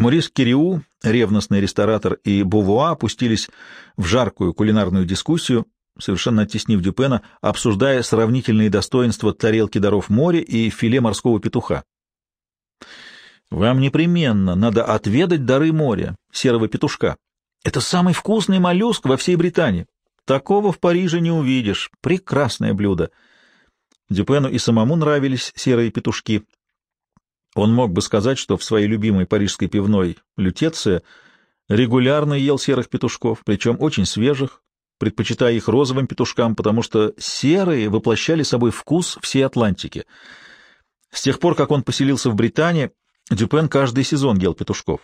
Морис Кириу, ревностный ресторатор, и Бувуа опустились в жаркую кулинарную дискуссию, совершенно оттеснив Дюпена, обсуждая сравнительные достоинства тарелки даров моря и филе морского петуха. «Вам непременно надо отведать дары моря, серого петушка. Это самый вкусный моллюск во всей Британии. Такого в Париже не увидишь. Прекрасное блюдо». Дюпену и самому нравились серые петушки. Он мог бы сказать, что в своей любимой парижской пивной «Лютеция» регулярно ел серых петушков, причем очень свежих, предпочитая их розовым петушкам, потому что серые воплощали собой вкус всей Атлантики. С тех пор, как он поселился в Британии, Дюпен каждый сезон ел петушков.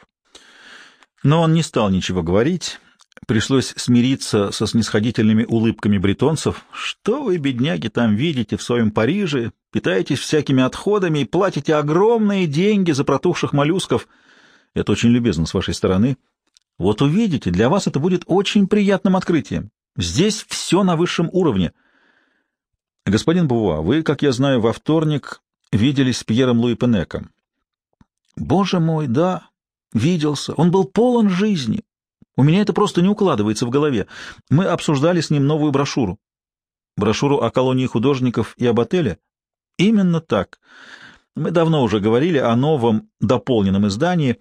Но он не стал ничего говорить, пришлось смириться со снисходительными улыбками бретонцев. «Что вы, бедняги, там видите в своем Париже? Питаетесь всякими отходами и платите огромные деньги за протухших моллюсков. Это очень любезно с вашей стороны. Вот увидите, для вас это будет очень приятным открытием. Здесь все на высшем уровне. Господин Бува, вы, как я знаю, во вторник виделись с Пьером Луи Пенеком. Боже мой, да, виделся. Он был полон жизни. У меня это просто не укладывается в голове. Мы обсуждали с ним новую брошюру. Брошюру о колонии художников и об отеле? Именно так. Мы давно уже говорили о новом дополненном издании.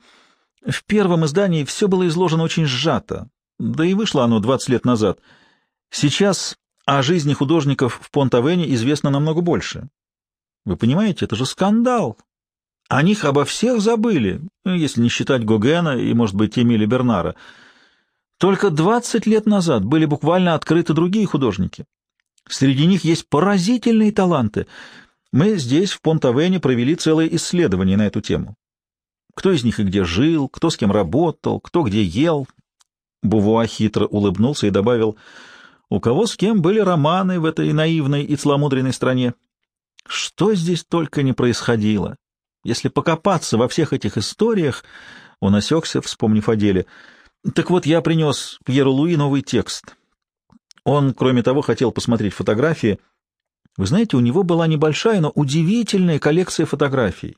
В первом издании все было изложено очень сжато, да и вышло оно 20 лет назад — Сейчас о жизни художников в Понтавене известно намного больше. Вы понимаете, это же скандал. О них обо всех забыли, если не считать Гогена и, может быть, Эмиля Бернара. Только 20 лет назад были буквально открыты другие художники. Среди них есть поразительные таланты. Мы здесь, в Понтавене, провели целое исследование на эту тему. Кто из них и где жил, кто с кем работал, кто где ел. Бувуа хитро улыбнулся и добавил — у кого с кем были романы в этой наивной и целомудренной стране. Что здесь только не происходило. Если покопаться во всех этих историях, он осекся, вспомнив о деле. Так вот, я принес Пьеру Луи новый текст. Он, кроме того, хотел посмотреть фотографии. Вы знаете, у него была небольшая, но удивительная коллекция фотографий.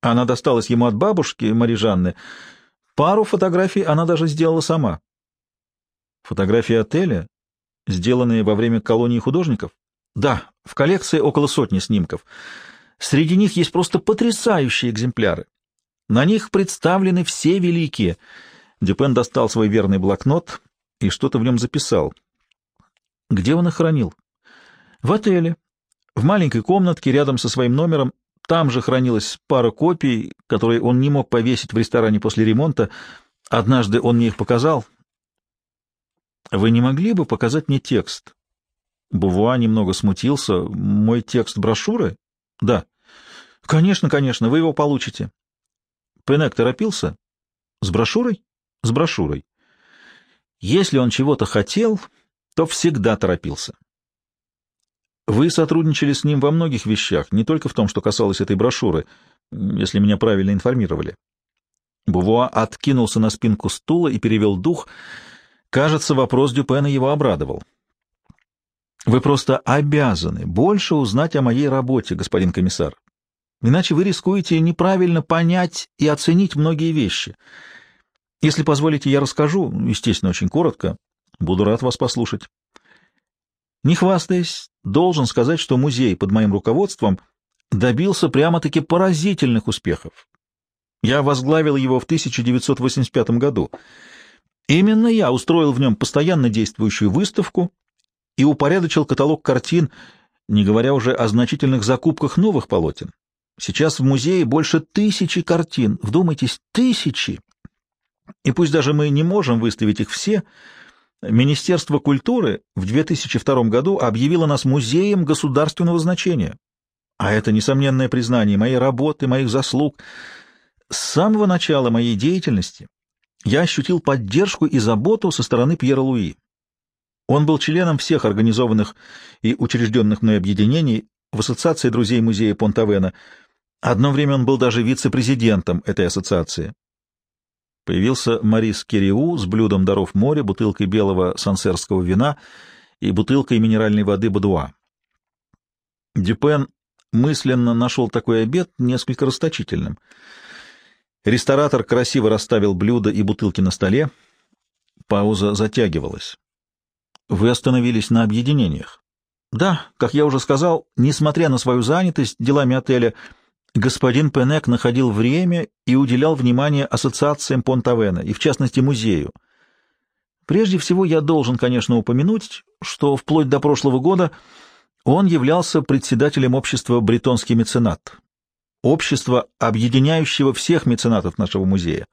Она досталась ему от бабушки Мари Жанны. Пару фотографий она даже сделала сама. Фотографии отеля? сделанные во время колонии художников? Да, в коллекции около сотни снимков. Среди них есть просто потрясающие экземпляры. На них представлены все великие. Дюпен достал свой верный блокнот и что-то в нем записал. Где он их хранил? В отеле. В маленькой комнатке рядом со своим номером. Там же хранилась пара копий, которые он не мог повесить в ресторане после ремонта. Однажды он мне их показал. Вы не могли бы показать мне текст? Бувуа немного смутился. Мой текст брошюры? Да. Конечно, конечно, вы его получите. Пенек торопился? С брошюрой? С брошюрой. Если он чего-то хотел, то всегда торопился. Вы сотрудничали с ним во многих вещах, не только в том, что касалось этой брошюры, если меня правильно информировали. Бувуа откинулся на спинку стула и перевел дух — Кажется, вопрос Дюпена его обрадовал. «Вы просто обязаны больше узнать о моей работе, господин комиссар. Иначе вы рискуете неправильно понять и оценить многие вещи. Если позволите, я расскажу, естественно, очень коротко. Буду рад вас послушать. Не хвастаясь, должен сказать, что музей под моим руководством добился прямо-таки поразительных успехов. Я возглавил его в 1985 году — Именно я устроил в нем постоянно действующую выставку и упорядочил каталог картин, не говоря уже о значительных закупках новых полотен. Сейчас в музее больше тысячи картин, вдумайтесь, тысячи! И пусть даже мы не можем выставить их все, Министерство культуры в 2002 году объявило нас музеем государственного значения. А это несомненное признание моей работы, моих заслуг. С самого начала моей деятельности я ощутил поддержку и заботу со стороны Пьера Луи. Он был членом всех организованных и учрежденных мной объединений в Ассоциации друзей музея Понтавена. Одно время он был даже вице-президентом этой ассоциации. Появился Марис Кериу с блюдом даров моря, бутылкой белого сансерского вина и бутылкой минеральной воды Бадуа. Дюпен мысленно нашел такой обед несколько расточительным — Ресторатор красиво расставил блюда и бутылки на столе. Пауза затягивалась. Вы остановились на объединениях. Да, как я уже сказал, несмотря на свою занятость делами отеля, господин Пенек находил время и уделял внимание ассоциациям Понтавена, и в частности музею. Прежде всего я должен, конечно, упомянуть, что вплоть до прошлого года он являлся председателем общества «Бретонский меценат», общества, объединяющего всех меценатов нашего музея.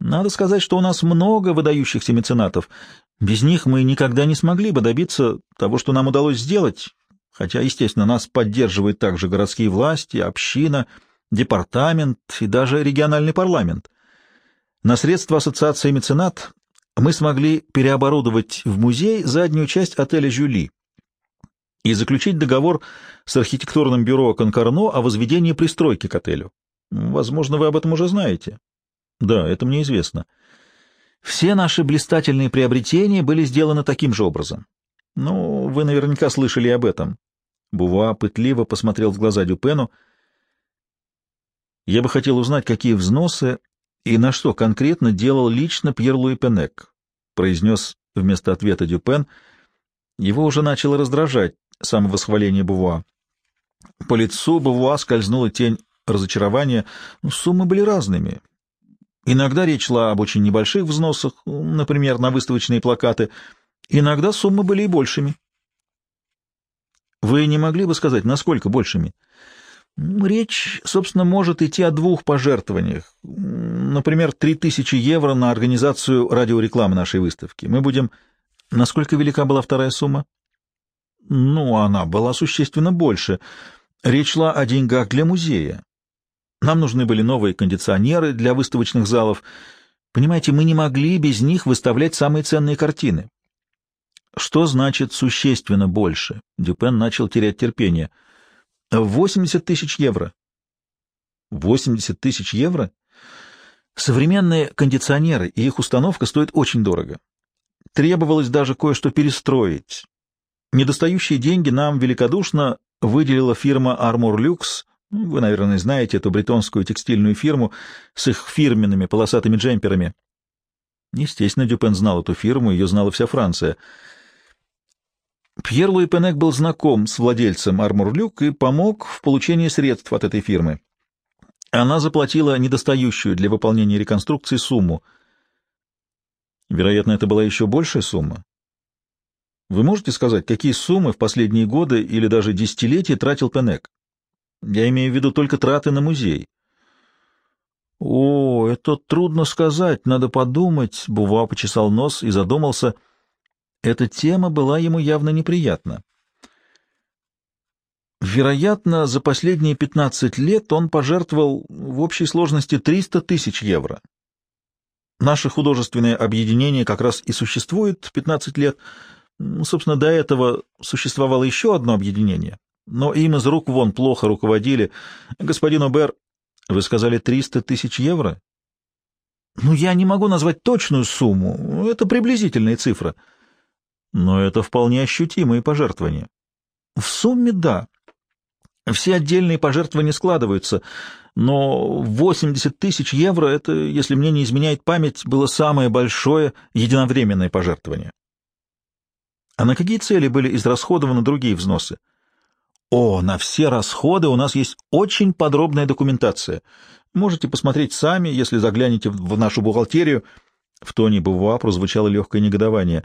Надо сказать, что у нас много выдающихся меценатов. Без них мы никогда не смогли бы добиться того, что нам удалось сделать, хотя, естественно, нас поддерживают также городские власти, община, департамент и даже региональный парламент. На средства ассоциации меценат мы смогли переоборудовать в музей заднюю часть отеля «Жюли» и заключить договор с архитектурным бюро «Конкорно» о возведении пристройки к отелю. Возможно, вы об этом уже знаете. Да, это мне известно. Все наши блистательные приобретения были сделаны таким же образом. Ну, вы наверняка слышали об этом. Бува пытливо посмотрел в глаза Дюпену. Я бы хотел узнать, какие взносы и на что конкретно делал лично Пьер Луи Пенек, произнес вместо ответа Дюпен. Его уже начало раздражать самовосхваление Бувуа. По лицу Бувуа скользнула тень разочарования. Ну, суммы были разными. Иногда речь шла об очень небольших взносах, например, на выставочные плакаты. Иногда суммы были и большими. Вы не могли бы сказать, насколько большими? Речь, собственно, может идти о двух пожертвованиях. Например, 3000 евро на организацию радиорекламы нашей выставки. Мы будем... Насколько велика была вторая сумма? Ну, она была существенно больше. Речь шла о деньгах для музея. Нам нужны были новые кондиционеры для выставочных залов. Понимаете, мы не могли без них выставлять самые ценные картины. Что значит существенно больше? Дюпен начал терять терпение. 80 тысяч евро. 80 тысяч евро? Современные кондиционеры и их установка стоят очень дорого. Требовалось даже кое-что перестроить. Недостающие деньги нам великодушно выделила фирма Armor Lux ну, вы, наверное, знаете эту бретонскую текстильную фирму с их фирменными полосатыми джемперами. Естественно, Дюпен знал эту фирму, ее знала вся Франция. Пьер Луи Пенек был знаком с владельцем Армур Люк и помог в получении средств от этой фирмы. Она заплатила недостающую для выполнения реконструкции сумму. Вероятно, это была еще большая сумма. Вы можете сказать, какие суммы в последние годы или даже десятилетия тратил Пенек? Я имею в виду только траты на музей. О, это трудно сказать, надо подумать. Бува почесал нос и задумался. Эта тема была ему явно неприятна. Вероятно, за последние 15 лет он пожертвовал в общей сложности 300 тысяч евро. Наше художественное объединение как раз и существует 15 лет. Собственно, до этого существовало еще одно объединение, но им из рук вон плохо руководили. Господин Обер, вы сказали 300 тысяч евро? Ну, я не могу назвать точную сумму, это приблизительная цифра. Но это вполне ощутимые пожертвования. В сумме — да. Все отдельные пожертвования складываются, но 80 тысяч евро — это, если мне не изменяет память, было самое большое единовременное пожертвование. А на какие цели были израсходованы другие взносы? О, на все расходы у нас есть очень подробная документация. Можете посмотреть сами, если заглянете в нашу бухгалтерию. В тоне Бувуа прозвучало легкое негодование.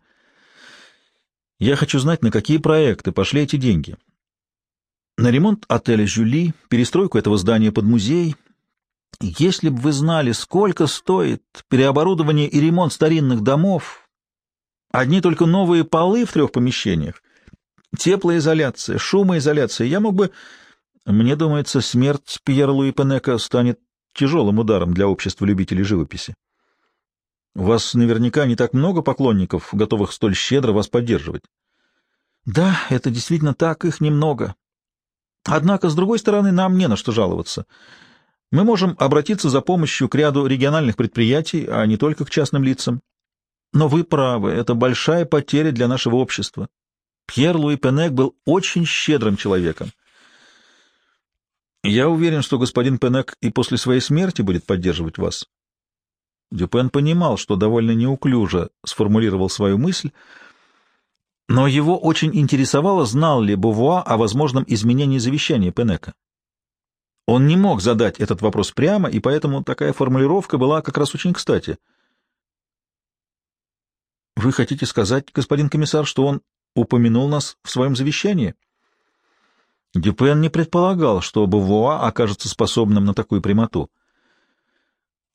Я хочу знать, на какие проекты пошли эти деньги. На ремонт отеля «Жюли», перестройку этого здания под музей. Если бы вы знали, сколько стоит переоборудование и ремонт старинных домов, одни только новые полы в трех помещениях, Теплоизоляция, шумоизоляция. Я мог бы... Мне думается, смерть Пьера Луи Пенека станет тяжелым ударом для общества любителей живописи. У вас наверняка не так много поклонников, готовых столь щедро вас поддерживать. Да, это действительно так, их немного. Однако, с другой стороны, нам не на что жаловаться. Мы можем обратиться за помощью к ряду региональных предприятий, а не только к частным лицам. Но вы правы, это большая потеря для нашего общества. Пьер Луи Пенек был очень щедрым человеком. Я уверен, что господин Пенек и после своей смерти будет поддерживать вас. Дюпен понимал, что довольно неуклюже сформулировал свою мысль, но его очень интересовало, знал ли Бувуа о возможном изменении завещания Пенека. Он не мог задать этот вопрос прямо, и поэтому такая формулировка была как раз очень кстати. «Вы хотите сказать, господин комиссар, что он упомянул нас в своем завещании?» Дюпен не предполагал, что Бувуа окажется способным на такую прямоту.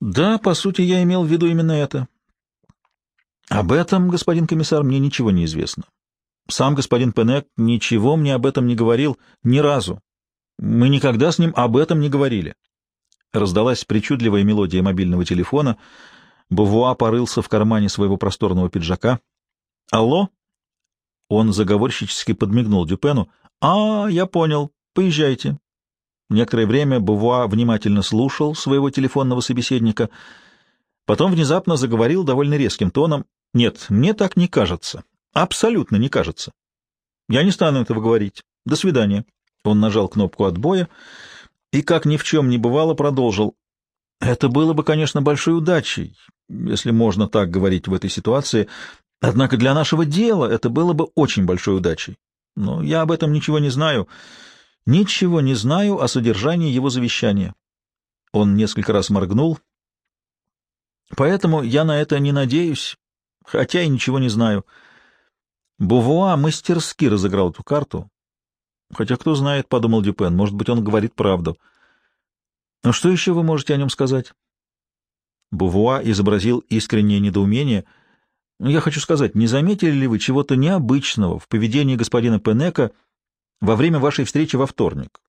«Да, по сути, я имел в виду именно это. Об этом, господин комиссар, мне ничего не известно. Сам господин Пенек ничего мне об этом не говорил ни разу. Мы никогда с ним об этом не говорили. Раздалась причудливая мелодия мобильного телефона. Бувуа порылся в кармане своего просторного пиджака. «Алло?» Он заговорщически подмигнул Дюпену. «А, я понял. Поезжайте». Некоторое время Бувуа внимательно слушал своего телефонного собеседника, потом внезапно заговорил довольно резким тоном. «Нет, мне так не кажется. Абсолютно не кажется. Я не стану этого говорить. До свидания». Он нажал кнопку отбоя и, как ни в чем не бывало, продолжил. Это было бы, конечно, большой удачей, если можно так говорить в этой ситуации, однако для нашего дела это было бы очень большой удачей. Но я об этом ничего не знаю. Ничего не знаю о содержании его завещания. Он несколько раз моргнул. Поэтому я на это не надеюсь, хотя и ничего не знаю. Бувуа мастерски разыграл эту карту. Хотя кто знает, — подумал Дюпен, — может быть, он говорит правду. Но что еще вы можете о нем сказать? Бувуа изобразил искреннее недоумение. Я хочу сказать, не заметили ли вы чего-то необычного в поведении господина Пенека во время вашей встречи во вторник?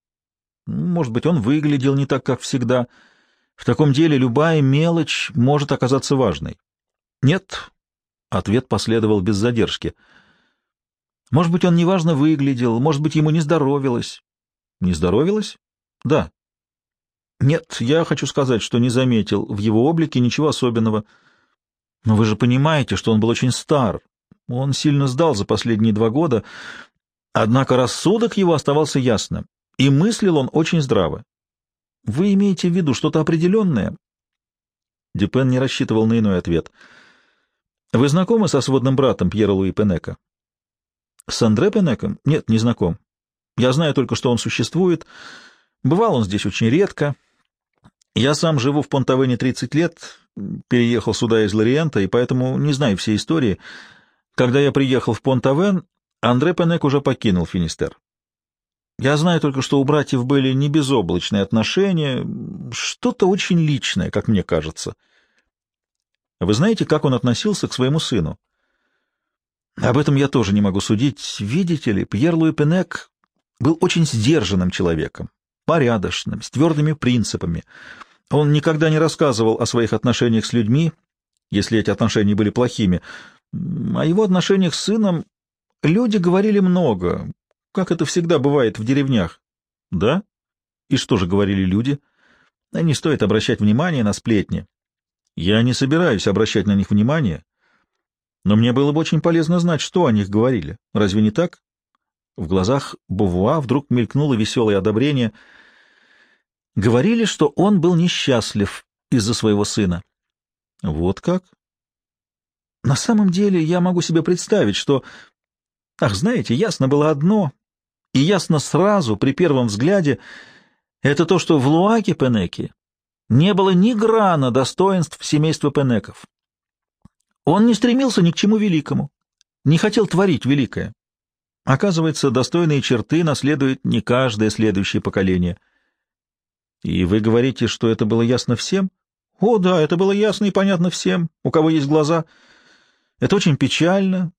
Может быть, он выглядел не так, как всегда. В таком деле любая мелочь может оказаться важной. Нет, — ответ последовал без задержки, — может быть, он неважно выглядел, может быть, ему не здоровилось. Не здоровилось? Да. Нет, я хочу сказать, что не заметил в его облике ничего особенного. Но вы же понимаете, что он был очень стар. Он сильно сдал за последние два года, однако рассудок его оставался ясным, и мыслил он очень здраво. Вы имеете в виду что-то определенное? Дюпен не рассчитывал на иной ответ. Вы знакомы со сводным братом Пьера Луи Пенека? С Андре Пенеком? Нет, не знаком. Я знаю только, что он существует. Бывал он здесь очень редко. Я сам живу в Понтавене 30 лет, переехал сюда из Лориента, и поэтому не знаю всей истории. Когда я приехал в Понтавен, Андре Пенек уже покинул Финистер. Я знаю только, что у братьев были не безоблачные отношения, что-то очень личное, как мне кажется. Вы знаете, как он относился к своему сыну? Об этом я тоже не могу судить. Видите ли, Пьер Луи Пенек был очень сдержанным человеком, порядочным, с твердыми принципами. Он никогда не рассказывал о своих отношениях с людьми, если эти отношения были плохими. О его отношениях с сыном люди говорили много, как это всегда бывает в деревнях. Да? И что же говорили люди? Не стоит обращать внимание на сплетни. Я не собираюсь обращать на них внимание, но мне было бы очень полезно знать, что о них говорили. Разве не так? В глазах Бувуа вдруг мелькнуло веселое одобрение. Говорили, что он был несчастлив из-за своего сына. Вот как? На самом деле я могу себе представить, что... Ах, знаете, ясно было одно, и ясно сразу, при первом взгляде, это то, что в Луаке Пенеки не было ни грана достоинств семейства Пенеков. Он не стремился ни к чему великому, не хотел творить великое. Оказывается, достойные черты наследует не каждое следующее поколение. И вы говорите, что это было ясно всем? О, да, это было ясно и понятно всем, у кого есть глаза. Это очень печально,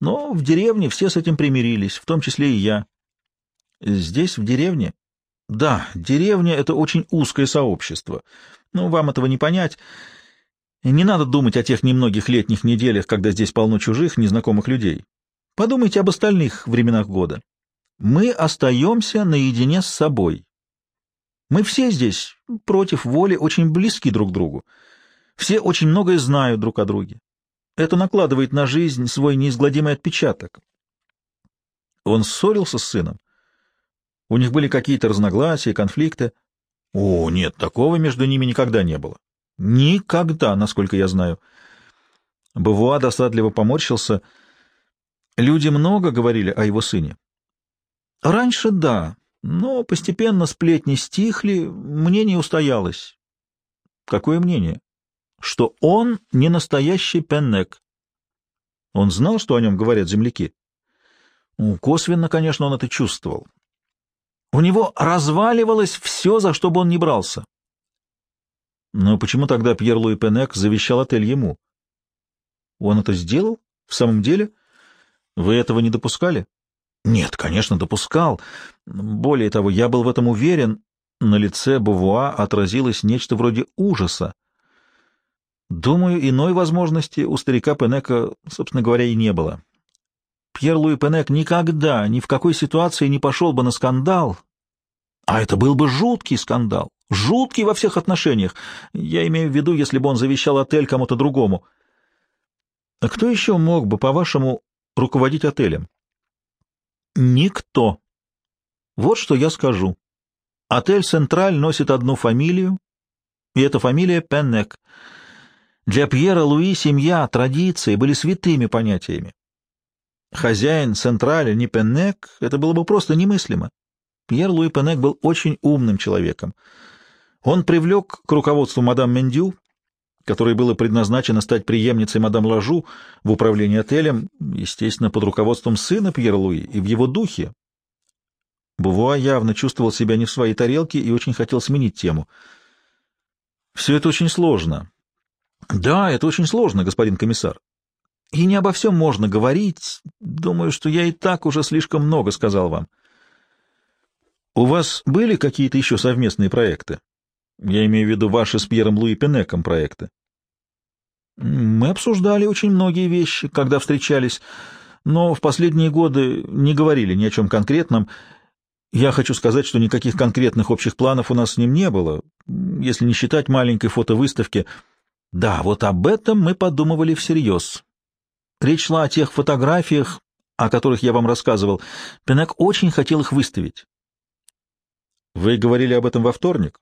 но в деревне все с этим примирились, в том числе и я. Здесь, в деревне? Да, деревня — это очень узкое сообщество. Ну, вам этого не понять. Не надо думать о тех немногих летних неделях, когда здесь полно чужих, незнакомых людей. Подумайте об остальных временах года. Мы остаемся наедине с собой. Мы все здесь, против воли, очень близки друг к другу. Все очень многое знают друг о друге. Это накладывает на жизнь свой неизгладимый отпечаток. Он ссорился с сыном? У них были какие-то разногласия, конфликты? О, нет, такого между ними никогда не было. Никогда, насколько я знаю. Бавуа досадливо поморщился. Люди много говорили о его сыне. Раньше да, но постепенно сплетни стихли, мнение устоялось. Какое мнение? Что он не настоящий Пеннек. Он знал, что о нем говорят земляки? Ну, косвенно, конечно, он это чувствовал. У него разваливалось все, за что бы он ни брался. Но почему тогда Пьер Луи Пенек завещал отель ему? Он это сделал? В самом деле? Вы этого не допускали? Нет, конечно, допускал. Более того, я был в этом уверен. На лице Бувуа отразилось нечто вроде ужаса. Думаю, иной возможности у старика Пенека, собственно говоря, и не было. Пьер Луи Пенек никогда, ни в какой ситуации не пошел бы на скандал. А это был бы жуткий скандал, жуткий во всех отношениях. Я имею в виду, если бы он завещал отель кому-то другому. А кто еще мог бы, по-вашему, руководить отелем? Никто. Вот что я скажу. Отель «Централь» носит одну фамилию, и эта фамилия Пеннек. Для Пьера Луи семья, традиции были святыми понятиями. Хозяин «Централя» не Пеннек — это было бы просто немыслимо. Пьер Луи Пеннек был очень умным человеком. Он привлек к руководству мадам Мендю которой было предназначено стать преемницей мадам Лажу в управлении отелем, естественно, под руководством сына Пьера Луи и в его духе. Бувуа явно чувствовал себя не в своей тарелке и очень хотел сменить тему. «Все это очень сложно». «Да, это очень сложно, господин комиссар. И не обо всем можно говорить. Думаю, что я и так уже слишком много сказал вам». «У вас были какие-то еще совместные проекты?» Я имею в виду ваши с Пьером Луи Пенеком проекты. Мы обсуждали очень многие вещи, когда встречались, но в последние годы не говорили ни о чем конкретном. Я хочу сказать, что никаких конкретных общих планов у нас с ним не было, если не считать маленькой фотовыставки. Да, вот об этом мы подумывали всерьез. Речь шла о тех фотографиях, о которых я вам рассказывал. Пенек очень хотел их выставить. Вы говорили об этом во вторник?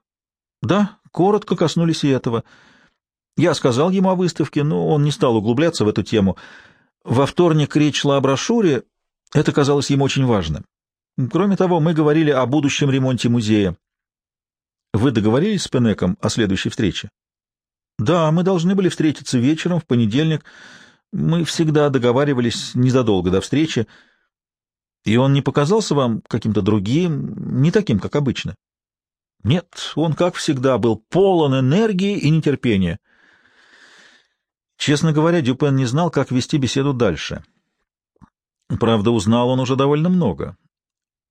Да, коротко коснулись и этого. — я сказал ему о выставке, но он не стал углубляться в эту тему. Во вторник речь шла о брошюре, это казалось ему очень важным. Кроме того, мы говорили о будущем ремонте музея. Вы договорились с Пенеком о следующей встрече? Да, мы должны были встретиться вечером в понедельник. Мы всегда договаривались незадолго до встречи. И он не показался вам каким-то другим, не таким, как обычно? Нет, он, как всегда, был полон энергии и нетерпения. Честно говоря, Дюпен не знал, как вести беседу дальше. Правда, узнал он уже довольно много.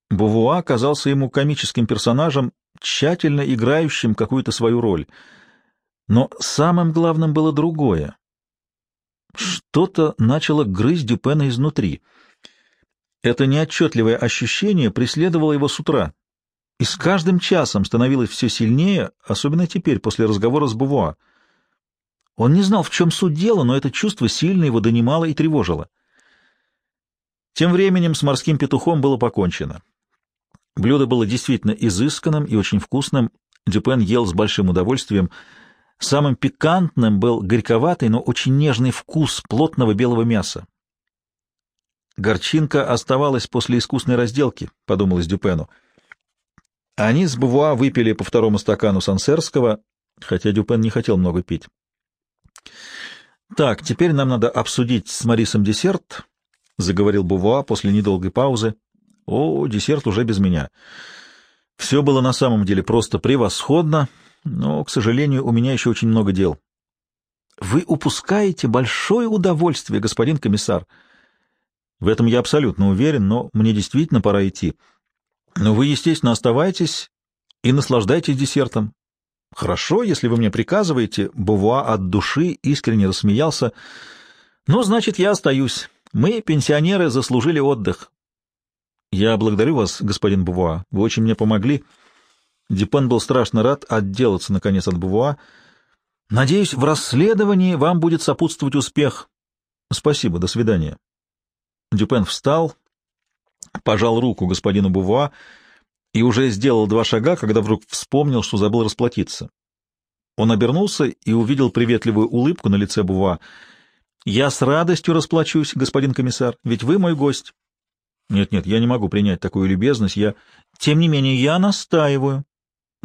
Бувуа казался ему комическим персонажем, тщательно играющим какую-то свою роль. Но самым главным было другое. Что-то начало грызть Дюпена изнутри. Это неотчетливое ощущение преследовало его с утра, и с каждым часом становилось все сильнее, особенно теперь, после разговора с Бувуа. Он не знал, в чем суть дела, но это чувство сильно его донимало и тревожило. Тем временем с морским петухом было покончено. Блюдо было действительно изысканным и очень вкусным. Дюпен ел с большим удовольствием. Самым пикантным был горьковатый, но очень нежный вкус плотного белого мяса. «Горчинка оставалась после искусной разделки», — подумалось Дюпену. Они с Бувуа выпили по второму стакану сансерского, хотя Дюпен не хотел много пить. «Так, теперь нам надо обсудить с Марисом десерт», — заговорил Бувуа после недолгой паузы. «О, десерт уже без меня. Все было на самом деле просто превосходно, но, к сожалению, у меня еще очень много дел». «Вы упускаете большое удовольствие, господин комиссар». «В этом я абсолютно уверен, но мне действительно пора идти. Но вы, естественно, оставайтесь и наслаждайтесь десертом. «Хорошо, если вы мне приказываете», — Бувуа от души искренне рассмеялся. «Ну, значит, я остаюсь. Мы, пенсионеры, заслужили отдых». «Я благодарю вас, господин Бувуа. Вы очень мне помогли». Дипен был страшно рад отделаться, наконец, от Бувуа. «Надеюсь, в расследовании вам будет сопутствовать успех». «Спасибо, до свидания». Дюпен встал, пожал руку господину Бувуа и уже сделал два шага, когда вдруг вспомнил, что забыл расплатиться. Он обернулся и увидел приветливую улыбку на лице Бува. «Я с радостью расплачусь, господин комиссар, ведь вы мой гость». «Нет-нет, я не могу принять такую любезность, я...» «Тем не менее, я настаиваю».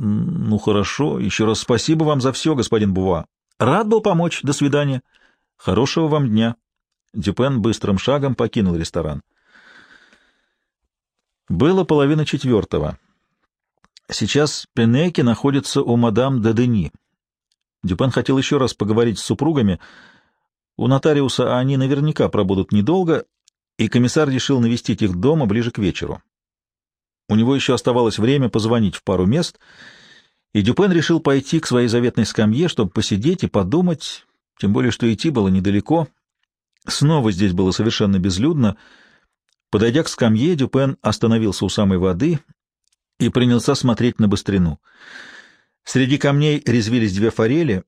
«Ну, хорошо. Еще раз спасибо вам за все, господин Бува. Рад был помочь. До свидания. Хорошего вам дня». Дюпен быстрым шагом покинул ресторан. Было половина четвертого. Сейчас Пенеки находится у мадам де Дени. Дюпен хотел еще раз поговорить с супругами. У нотариуса они наверняка пробудут недолго, и комиссар решил навестить их дома ближе к вечеру. У него еще оставалось время позвонить в пару мест, и Дюпен решил пойти к своей заветной скамье, чтобы посидеть и подумать, тем более что идти было недалеко. Снова здесь было совершенно безлюдно — Подойдя к скамье, Дюпен остановился у самой воды и принялся смотреть на быстрину. Среди камней резвились две форели.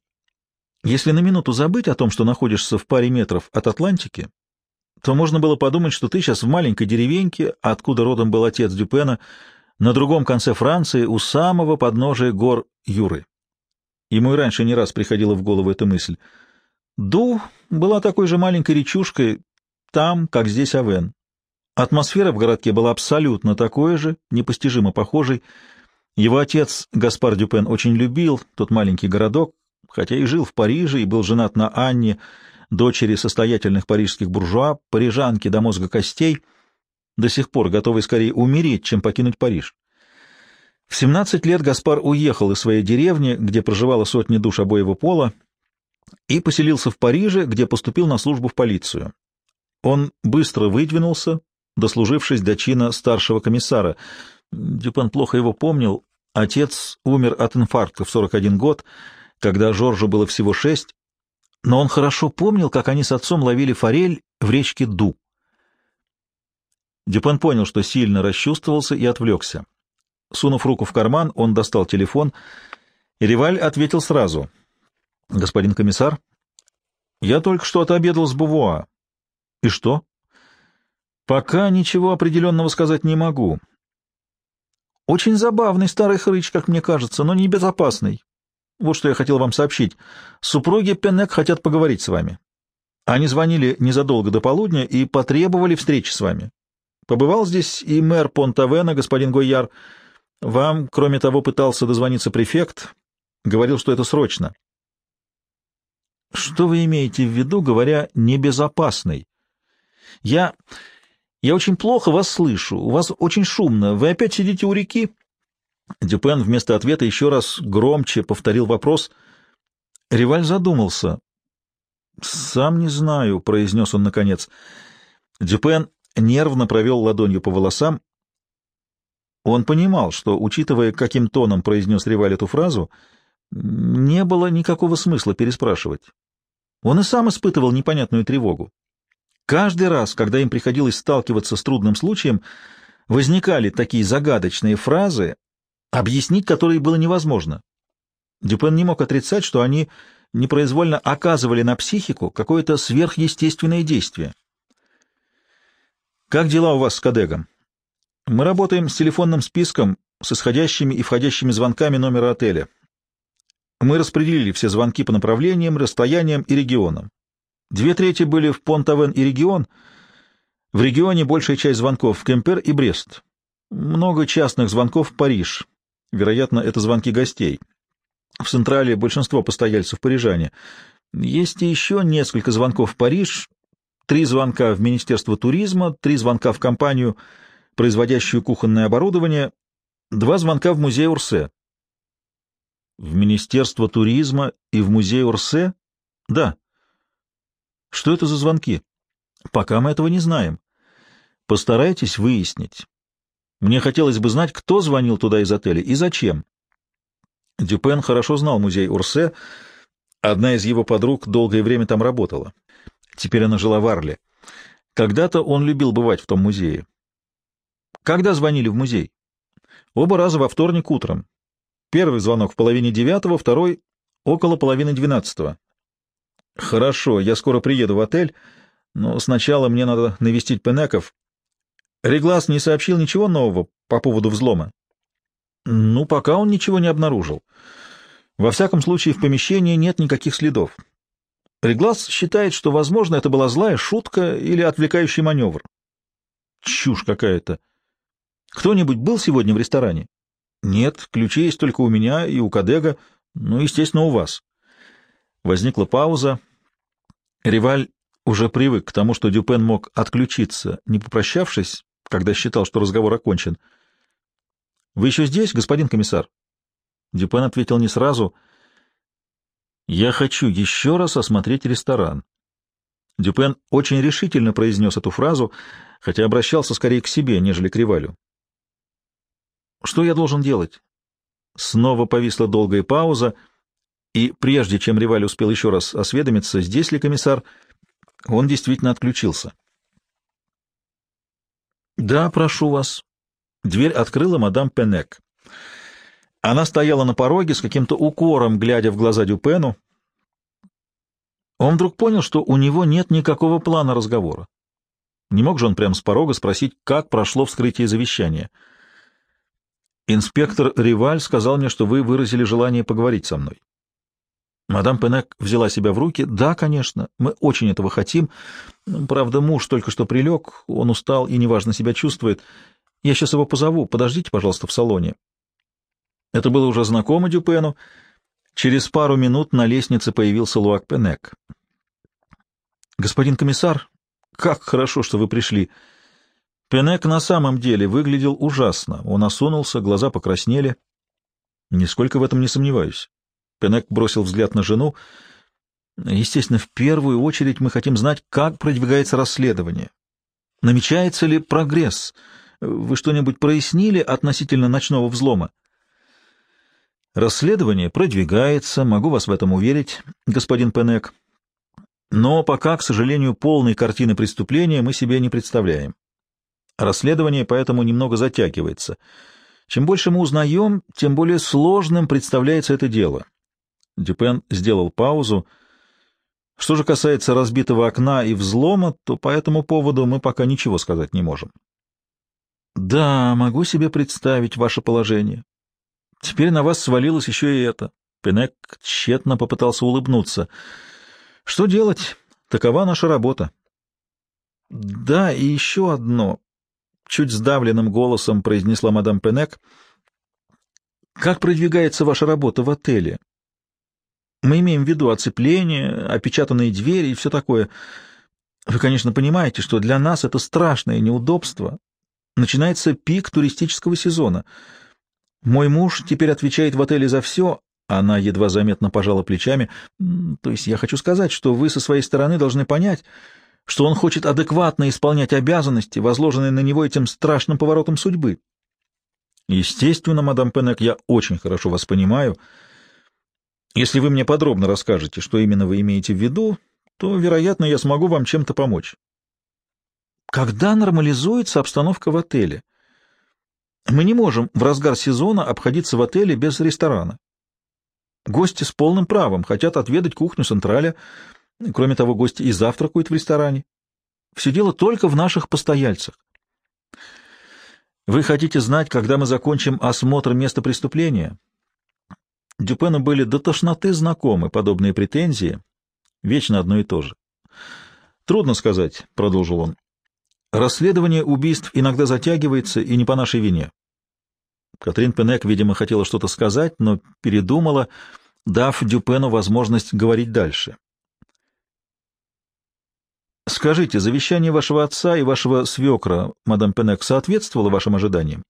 Если на минуту забыть о том, что находишься в паре метров от Атлантики, то можно было подумать, что ты сейчас в маленькой деревеньке, откуда родом был отец Дюпена, на другом конце Франции, у самого подножия гор Юры. Ему и раньше не раз приходила в голову эта мысль. Ду была такой же маленькой речушкой там, как здесь Авен. Атмосфера в городке была абсолютно такой же, непостижимо похожей. Его отец, Гаспар Дюпен, очень любил тот маленький городок, хотя и жил в Париже и был женат на Анне, дочери состоятельных парижских буржуа, парижанки до мозга костей, до сих пор готовый скорее умереть, чем покинуть Париж. В 17 лет Гаспар уехал из своей деревни, где проживало сотни душ обоего пола, и поселился в Париже, где поступил на службу в полицию. Он быстро выдвинулся, дослужившись до чина старшего комиссара. Дюпен плохо его помнил. Отец умер от инфаркта в 41 год, когда Жоржу было всего шесть, но он хорошо помнил, как они с отцом ловили форель в речке Ду. Дюпен понял, что сильно расчувствовался и отвлекся. Сунув руку в карман, он достал телефон, и Реваль ответил сразу. — Господин комиссар, я только что отобедал с Бувуа. — И что? Пока ничего определенного сказать не могу. Очень забавный старый хрыч, как мне кажется, но небезопасный. Вот что я хотел вам сообщить. Супруги Пенек хотят поговорить с вами. Они звонили незадолго до полудня и потребовали встречи с вами. Побывал здесь и мэр Понтавена, господин Гойяр. Вам, кроме того, пытался дозвониться префект. Говорил, что это срочно. Что вы имеете в виду, говоря «небезопасный»? Я... Я очень плохо вас слышу. У вас очень шумно. Вы опять сидите у реки?» Дюпен вместо ответа еще раз громче повторил вопрос. Реваль задумался. «Сам не знаю», — произнес он наконец. Дюпен нервно провел ладонью по волосам. Он понимал, что, учитывая, каким тоном произнес Реваль эту фразу, не было никакого смысла переспрашивать. Он и сам испытывал непонятную тревогу. Каждый раз, когда им приходилось сталкиваться с трудным случаем, возникали такие загадочные фразы, объяснить которые было невозможно. Дюпен не мог отрицать, что они непроизвольно оказывали на психику какое-то сверхъестественное действие. «Как дела у вас с Кадегом?» «Мы работаем с телефонным списком, с исходящими и входящими звонками номера отеля. Мы распределили все звонки по направлениям, расстояниям и регионам. Две трети были в Понтавен и регион. В регионе большая часть звонков в Кемпер и Брест. Много частных звонков в Париж. Вероятно, это звонки гостей. В Централе большинство постояльцев парижане. Есть и еще несколько звонков в Париж, три звонка в Министерство туризма, три звонка в компанию, производящую кухонное оборудование, два звонка в музей Урсе. В Министерство туризма и в музей Урсе? Да. Что это за звонки? Пока мы этого не знаем. Постарайтесь выяснить. Мне хотелось бы знать, кто звонил туда из отеля и зачем. Дюпен хорошо знал музей Урсе. Одна из его подруг долгое время там работала. Теперь она жила в Арле. Когда-то он любил бывать в том музее. Когда звонили в музей? Оба раза во вторник утром. Первый звонок в половине девятого, второй — около половины двенадцатого. Хорошо, я скоро приеду в отель, но сначала мне надо навестить Пенеков. Реглас не сообщил ничего нового по поводу взлома. Ну, пока он ничего не обнаружил. Во всяком случае, в помещении нет никаких следов. Реглас считает, что, возможно, это была злая шутка или отвлекающий маневр. Чушь какая-то. Кто-нибудь был сегодня в ресторане? Нет, ключи есть только у меня и у Кадега, ну, естественно, у вас. Возникла пауза. Реваль уже привык к тому, что Дюпен мог отключиться, не попрощавшись, когда считал, что разговор окончен. — Вы еще здесь, господин комиссар? Дюпен ответил не сразу. — Я хочу еще раз осмотреть ресторан. Дюпен очень решительно произнес эту фразу, хотя обращался скорее к себе, нежели к Ревалю. Что я должен делать? Снова повисла долгая пауза, и прежде чем Реваль успел еще раз осведомиться, здесь ли комиссар, он действительно отключился. «Да, прошу вас». Дверь открыла мадам Пенек. Она стояла на пороге с каким-то укором, глядя в глаза Дюпену. Он вдруг понял, что у него нет никакого плана разговора. Не мог же он прямо с порога спросить, как прошло вскрытие завещания — Инспектор Риваль сказал мне, что вы выразили желание поговорить со мной. Мадам Пенек взяла себя в руки. Да, конечно, мы очень этого хотим. Правда, муж только что прилег, он устал и неважно себя чувствует. Я сейчас его позову. Подождите, пожалуйста, в салоне. Это было уже знакомо Дюпену. Через пару минут на лестнице появился Луак Пенек. «Господин комиссар, как хорошо, что вы пришли!» Пенек на самом деле выглядел ужасно. Он осунулся, глаза покраснели. Нисколько в этом не сомневаюсь. Пенек бросил взгляд на жену. Естественно, в первую очередь мы хотим знать, как продвигается расследование. Намечается ли прогресс? Вы что-нибудь прояснили относительно ночного взлома? Расследование продвигается, могу вас в этом уверить, господин Пенек. Но пока, к сожалению, полной картины преступления мы себе не представляем. Расследование поэтому немного затягивается. Чем больше мы узнаем, тем более сложным представляется это дело. Дюпен сделал паузу. Что же касается разбитого окна и взлома, то по этому поводу мы пока ничего сказать не можем. Да, могу себе представить ваше положение. Теперь на вас свалилось еще и это. Пенек тщетно попытался улыбнуться. Что делать? Такова наша работа. Да, и еще одно чуть сдавленным голосом произнесла мадам Пенек. «Как продвигается ваша работа в отеле? Мы имеем в виду оцепление, опечатанные двери и все такое. Вы, конечно, понимаете, что для нас это страшное неудобство. Начинается пик туристического сезона. Мой муж теперь отвечает в отеле за все, она едва заметно пожала плечами. То есть я хочу сказать, что вы со своей стороны должны понять, что он хочет адекватно исполнять обязанности, возложенные на него этим страшным поворотом судьбы. Естественно, мадам Пенек, я очень хорошо вас понимаю. Если вы мне подробно расскажете, что именно вы имеете в виду, то, вероятно, я смогу вам чем-то помочь. Когда нормализуется обстановка в отеле? Мы не можем в разгар сезона обходиться в отеле без ресторана. Гости с полным правом хотят отведать кухню Централя, Кроме того, гости и завтракают в ресторане. Все дело только в наших постояльцах. Вы хотите знать, когда мы закончим осмотр места преступления? Дюпену были до тошноты знакомы подобные претензии. Вечно одно и то же. Трудно сказать, — продолжил он. Расследование убийств иногда затягивается, и не по нашей вине. Катрин Пенек, видимо, хотела что-то сказать, но передумала, дав Дюпену возможность говорить дальше. Скажите, завещание вашего отца и вашего свекра, мадам Пенек, соответствовало вашим ожиданиям?